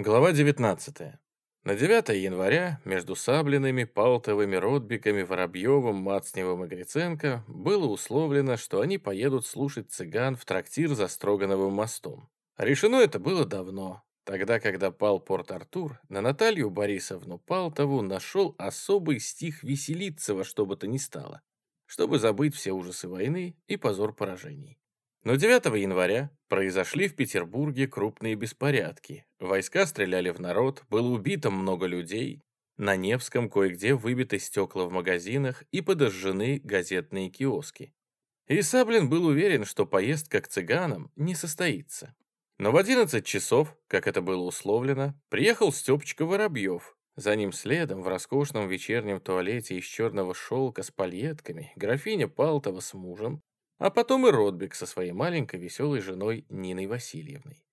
Глава 19. На 9 января между Саблиными, Палтовыми, Ротбиками, Воробьевым, Мацневым и Гриценко было условлено, что они поедут слушать цыган в трактир за Строгановым мостом. Решено это было давно, тогда, когда пал Порт-Артур, на Наталью Борисовну Палтову нашел особый стих веселиться во что бы то ни стало, чтобы забыть все ужасы войны и позор поражений. Но 9 января произошли в Петербурге крупные беспорядки. Войска стреляли в народ, было убито много людей. На Невском кое-где выбиты стекла в магазинах и подожжены газетные киоски. И Саблин был уверен, что поездка к цыганам не состоится. Но в 11 часов, как это было условлено, приехал Степочка Воробьев. За ним следом в роскошном вечернем туалете из черного шелка с пальетками графиня Палтова с мужем, а потом и Ротбек со своей маленькой веселой женой Ниной Васильевной.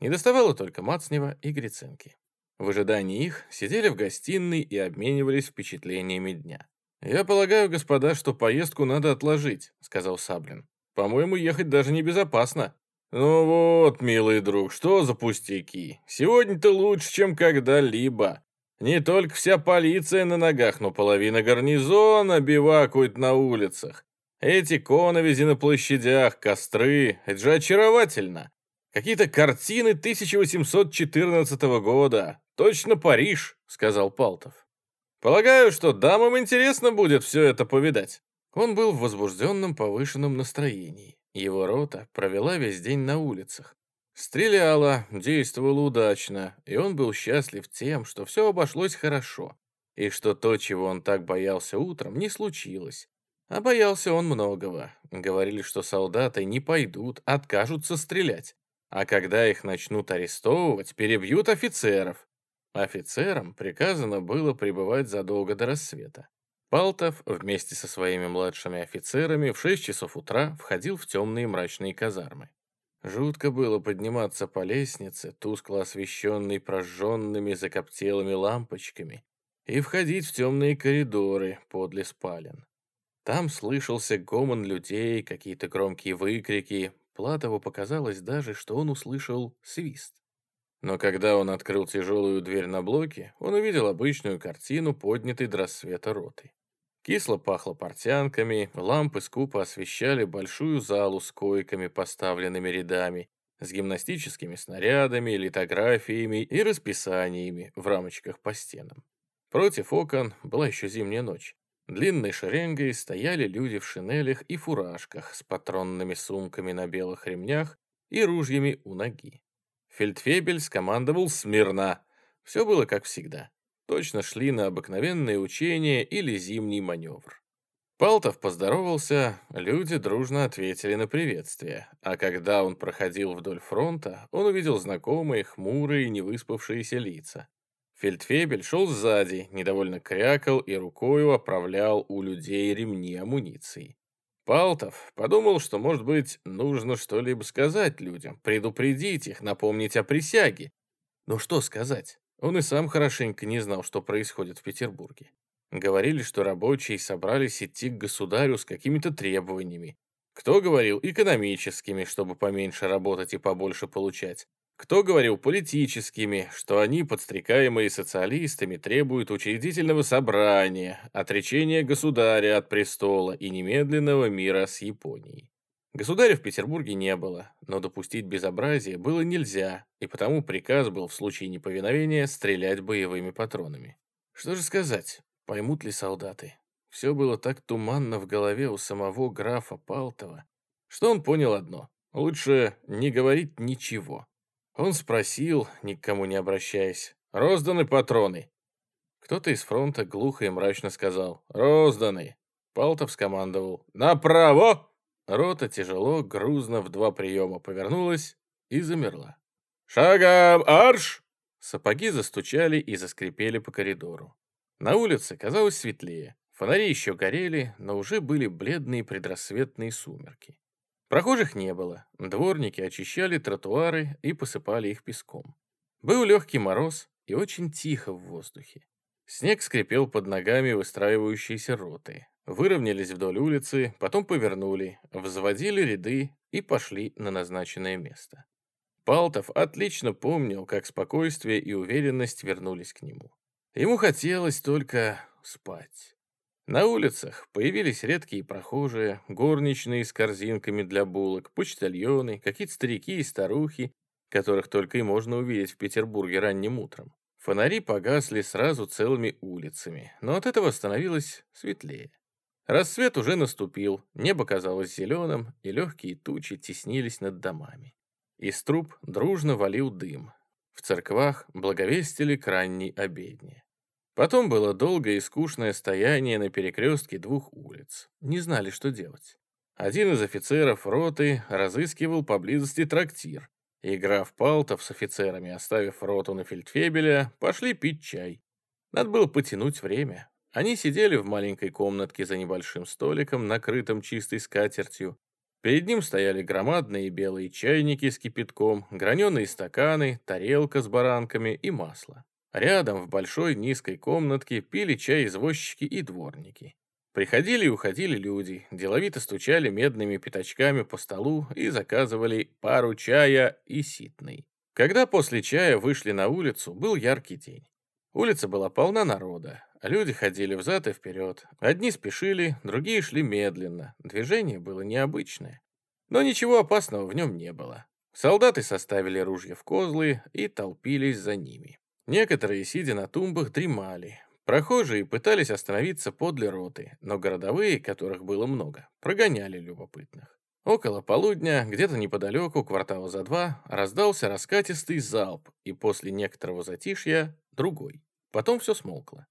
Не доставало только Мацнева и Гриценки. В ожидании их сидели в гостиной и обменивались впечатлениями дня. «Я полагаю, господа, что поездку надо отложить», — сказал Саблин. «По-моему, ехать даже небезопасно». «Ну вот, милый друг, что за пустяки? Сегодня-то лучше, чем когда-либо. Не только вся полиция на ногах, но половина гарнизона бивакует на улицах. Эти коновизи на площадях, костры — это же очаровательно. Какие-то картины 1814 года. Точно Париж, сказал Палтов. Полагаю, что дамам интересно будет все это повидать. Он был в возбужденном повышенном настроении. Его рота провела весь день на улицах. Стреляла, действовала удачно, и он был счастлив тем, что все обошлось хорошо, и что то, чего он так боялся утром, не случилось, а боялся он многого. Говорили, что солдаты не пойдут, откажутся стрелять. А когда их начнут арестовывать, перебьют офицеров. Офицерам приказано было пребывать задолго до рассвета. Палтов вместе со своими младшими офицерами в 6 часов утра входил в темные мрачные казармы. Жутко было подниматься по лестнице, тускло освещенной прожженными закоптелыми лампочками, и входить в темные коридоры подле спален. Там слышался гомон людей, какие-то громкие выкрики. Платову показалось даже, что он услышал свист. Но когда он открыл тяжелую дверь на блоке, он увидел обычную картину, поднятой до рассвета роты. Кисло пахло портянками, лампы скупо освещали большую залу с койками, поставленными рядами, с гимнастическими снарядами, литографиями и расписаниями в рамочках по стенам. Против окон была еще зимняя ночь. Длинной шеренгой стояли люди в шинелях и фуражках с патронными сумками на белых ремнях и ружьями у ноги. Фельдфебель скомандовал смирно. Все было как всегда. Точно шли на обыкновенные учения или зимний маневр. Палтов поздоровался, люди дружно ответили на приветствие, а когда он проходил вдоль фронта, он увидел знакомые, хмурые, невыспавшиеся лица. Фельдфебель шел сзади, недовольно крякал и рукою оправлял у людей ремни амуниции. Палтов подумал, что, может быть, нужно что-либо сказать людям, предупредить их, напомнить о присяге. Но что сказать? Он и сам хорошенько не знал, что происходит в Петербурге. Говорили, что рабочие собрались идти к государю с какими-то требованиями. Кто говорил экономическими, чтобы поменьше работать и побольше получать. Кто говорил политическими, что они, подстрекаемые социалистами, требуют учредительного собрания, отречения государя от престола и немедленного мира с Японией. Государя в Петербурге не было, но допустить безобразие было нельзя, и потому приказ был в случае неповиновения стрелять боевыми патронами. Что же сказать, поймут ли солдаты? Все было так туманно в голове у самого графа Палтова, что он понял одно – лучше не говорить ничего. Он спросил, никому не обращаясь, «Розданы патроны?» Кто-то из фронта глухо и мрачно сказал «Розданы». Палтов скомандовал «Направо!» Рота тяжело, грузно в два приема повернулась и замерла. «Шагом арш!» Сапоги застучали и заскрипели по коридору. На улице казалось светлее. Фонари еще горели, но уже были бледные предрассветные сумерки. Прохожих не было, дворники очищали тротуары и посыпали их песком. Был легкий мороз и очень тихо в воздухе. Снег скрипел под ногами выстраивающиеся роты. Выровнялись вдоль улицы, потом повернули, взводили ряды и пошли на назначенное место. Палтов отлично помнил, как спокойствие и уверенность вернулись к нему. Ему хотелось только спать. На улицах появились редкие прохожие, горничные с корзинками для булок, почтальоны, какие-то старики и старухи, которых только и можно увидеть в Петербурге ранним утром. Фонари погасли сразу целыми улицами, но от этого становилось светлее. Рассвет уже наступил, небо казалось зеленым, и легкие тучи теснились над домами. Из труб дружно валил дым. В церквах благовестили к ранней обедне. Потом было долгое и скучное стояние на перекрестке двух улиц. Не знали, что делать. Один из офицеров роты разыскивал поблизости трактир, и граф Палтов с офицерами, оставив роту на фельдфебеля, пошли пить чай. Надо было потянуть время. Они сидели в маленькой комнатке за небольшим столиком, накрытым чистой скатертью, Перед ним стояли громадные белые чайники с кипятком, граненые стаканы, тарелка с баранками и масло. Рядом в большой низкой комнатке пили чай извозчики и дворники. Приходили и уходили люди, деловито стучали медными пятачками по столу и заказывали пару чая и ситный. Когда после чая вышли на улицу, был яркий день. Улица была полна народа, Люди ходили взад и вперед. Одни спешили, другие шли медленно. Движение было необычное. Но ничего опасного в нем не было. Солдаты составили ружья в козлы и толпились за ними. Некоторые, сидя на тумбах, дремали. Прохожие пытались остановиться подле роты, но городовые, которых было много, прогоняли любопытных. Около полудня, где-то неподалеку, квартала за два, раздался раскатистый залп, и после некоторого затишья — другой. Потом все смолкло.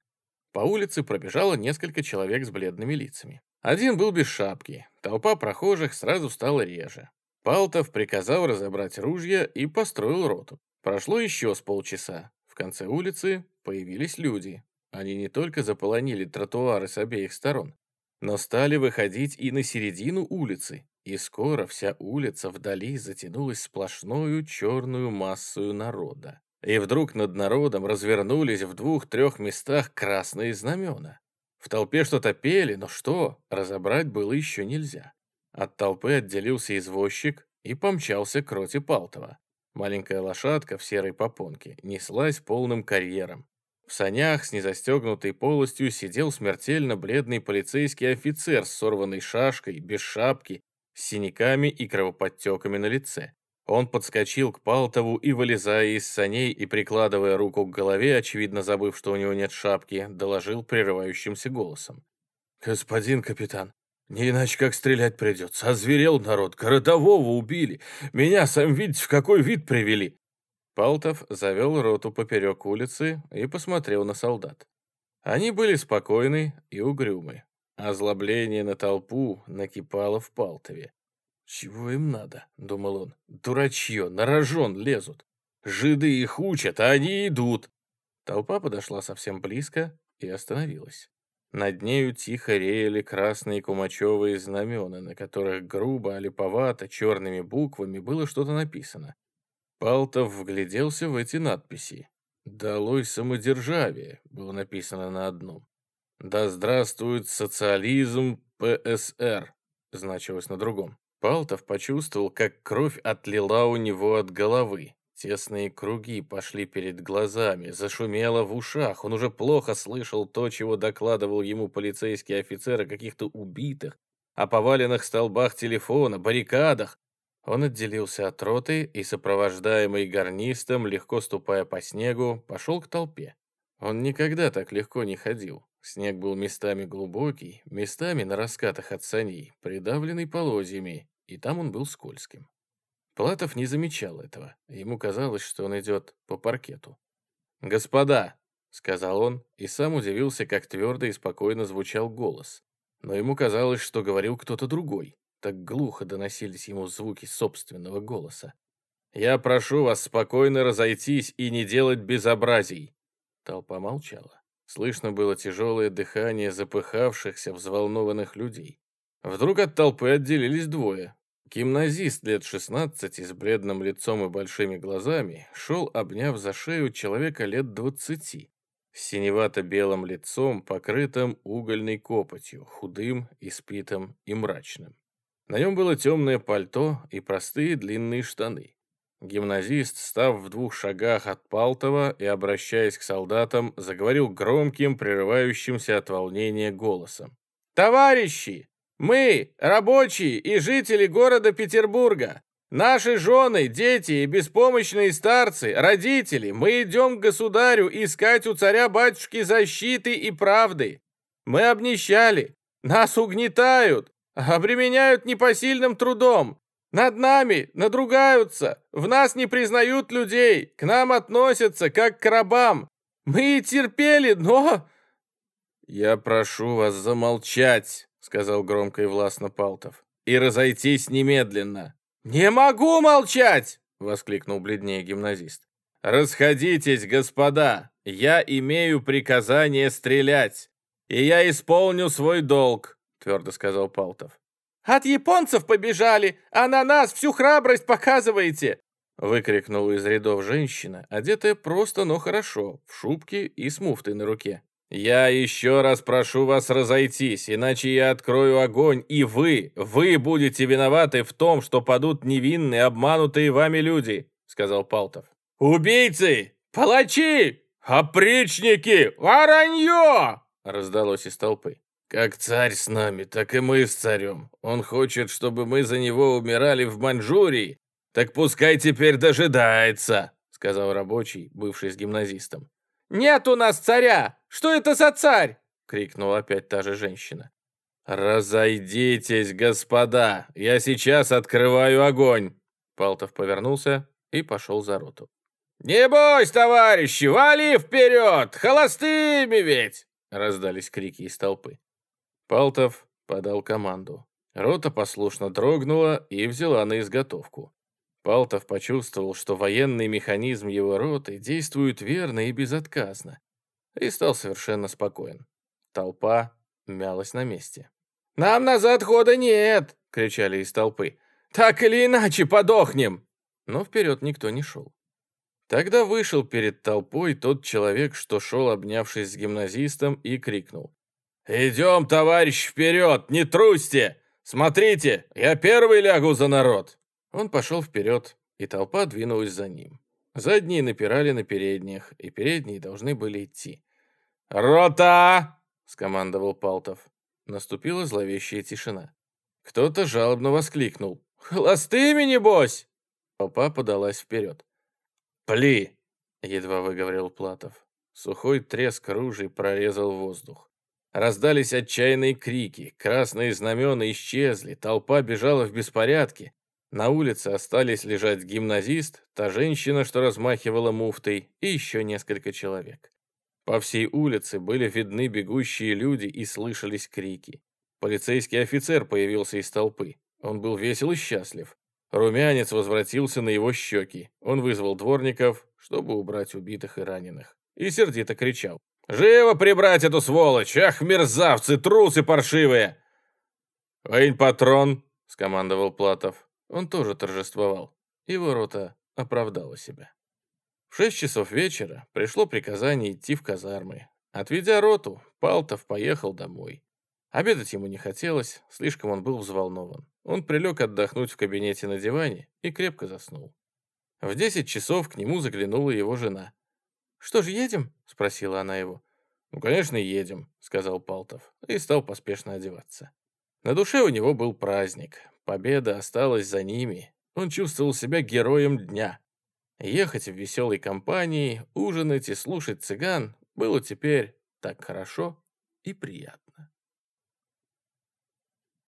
По улице пробежало несколько человек с бледными лицами. Один был без шапки. Толпа прохожих сразу стала реже. Палтов приказал разобрать ружья и построил роту. Прошло еще с полчаса. Конце улицы появились люди. Они не только заполонили тротуары с обеих сторон, но стали выходить и на середину улицы. И скоро вся улица вдали затянулась сплошную черную массою народа. И вдруг над народом развернулись в двух-трех местах красные знамена. В толпе что-то пели, но что, разобрать было еще нельзя. От толпы отделился извозчик и помчался к роте Палтова. Маленькая лошадка в серой попонке неслась полным карьером. В санях с незастегнутой полостью сидел смертельно бледный полицейский офицер с сорванной шашкой, без шапки, с синяками и кровоподтеками на лице. Он подскочил к Палтову и, вылезая из саней и прикладывая руку к голове, очевидно забыв, что у него нет шапки, доложил прерывающимся голосом. «Господин капитан, не иначе как стрелять придется. Озверел народ, городового убили. Меня, сам видите, в какой вид привели». Палтов завел роту поперек улицы и посмотрел на солдат. Они были спокойны и угрюмы. Озлобление на толпу накипало в Палтове. «Чего им надо?» — думал он. «Дурачье, на рожон лезут. Жиды их учат, а они идут». Толпа подошла совсем близко и остановилась. Над нею тихо реяли красные кумачевые знамена, на которых грубо, олиповато, черными буквами было что-то написано. Палтов вгляделся в эти надписи. «Долой самодержавие» было написано на одном. «Да здравствует социализм ПСР» значилось на другом. Палтов почувствовал, как кровь отлила у него от головы. Тесные круги пошли перед глазами, зашумело в ушах. Он уже плохо слышал то, чего докладывал ему полицейский офицер о каких-то убитых, о поваленных столбах телефона, баррикадах. Он отделился от роты и, сопровождаемый гарнистом, легко ступая по снегу, пошел к толпе. Он никогда так легко не ходил. Снег был местами глубокий, местами на раскатах от саней, придавленный полозьями, и там он был скользким. Платов не замечал этого. Ему казалось, что он идет по паркету. «Господа!» — сказал он, и сам удивился, как твердо и спокойно звучал голос. Но ему казалось, что говорил кто-то другой. Так глухо доносились ему звуки собственного голоса. «Я прошу вас спокойно разойтись и не делать безобразий!» Толпа молчала. Слышно было тяжелое дыхание запыхавшихся, взволнованных людей. Вдруг от толпы отделились двое. Гимназист лет 16 с бледным лицом и большими глазами шел, обняв за шею человека лет 20, с синевато-белым лицом, покрытым угольной копотью, худым, испитым и мрачным. На нем было темное пальто и простые длинные штаны. Гимназист, став в двух шагах от Палтова и обращаясь к солдатам, заговорил громким, прерывающимся от волнения голосом. «Товарищи! Мы, рабочие и жители города Петербурга, наши жены, дети и беспомощные старцы, родители, мы идем к государю искать у царя-батюшки защиты и правды. Мы обнищали, нас угнетают, обременяют непосильным трудом, над нами надругаются, в нас не признают людей, к нам относятся как к рабам. Мы терпели, но...» «Я прошу вас замолчать», — сказал громко и властно Палтов, «и разойтись немедленно». «Не могу молчать!» — воскликнул бледнее гимназист. «Расходитесь, господа! Я имею приказание стрелять, и я исполню свой долг», — твердо сказал Палтов. От японцев побежали, а на нас всю храбрость показываете!» Выкрикнула из рядов женщина, одетая просто, но хорошо, в шубке и с муфтой на руке. «Я еще раз прошу вас разойтись, иначе я открою огонь, и вы, вы будете виноваты в том, что падут невинные, обманутые вами люди», — сказал Палтов. «Убийцы! Палачи! Опричники! Воронье!» — раздалось из толпы. Как царь с нами, так и мы с царем. Он хочет, чтобы мы за него умирали в Маньчжурии. Так пускай теперь дожидается, сказал рабочий, бывший с гимназистом. Нет у нас царя! Что это за царь? крикнула опять та же женщина. «Разойдитесь, господа! Я сейчас открываю огонь!» Палтов повернулся и пошел за роту. «Не бойся, товарищи! Вали вперед! Холостыми ведь!» Раздались крики из толпы. Палтов подал команду. Рота послушно дрогнула и взяла на изготовку. Палтов почувствовал, что военный механизм его роты действует верно и безотказно, и стал совершенно спокоен. Толпа мялась на месте. «Нам назад хода нет!» — кричали из толпы. «Так или иначе подохнем!» Но вперед никто не шел. Тогда вышел перед толпой тот человек, что шел, обнявшись с гимназистом, и крикнул. «Идем, товарищ, вперед! Не трусьте! Смотрите, я первый лягу за народ!» Он пошел вперед, и толпа двинулась за ним. Задние напирали на передних, и передние должны были идти. «Рота!» — скомандовал Палтов. Наступила зловещая тишина. Кто-то жалобно воскликнул. «Холостыми, небось!» Толпа подалась вперед. «Пли!» — едва выговорил Платов. Сухой треск ружей прорезал воздух. Раздались отчаянные крики, красные знамена исчезли, толпа бежала в беспорядке. На улице остались лежать гимназист, та женщина, что размахивала муфтой, и еще несколько человек. По всей улице были видны бегущие люди и слышались крики. Полицейский офицер появился из толпы. Он был весел и счастлив. Румянец возвратился на его щеки. Он вызвал дворников, чтобы убрать убитых и раненых. И сердито кричал. Живо прибрать эту сволочь! Ах, мерзавцы, трусы паршивые!» «Вынь патрон!» — скомандовал Платов. Он тоже торжествовал. Его рота оправдала себя. В шесть часов вечера пришло приказание идти в казармы. Отведя роту, Палтов поехал домой. Обедать ему не хотелось, слишком он был взволнован. Он прилег отдохнуть в кабинете на диване и крепко заснул. В десять часов к нему заглянула его жена. «Что же, едем?» — спросила она его. «Ну, конечно, едем», — сказал Палтов и стал поспешно одеваться. На душе у него был праздник. Победа осталась за ними. Он чувствовал себя героем дня. Ехать в веселой компании, ужинать и слушать цыган было теперь так хорошо и приятно.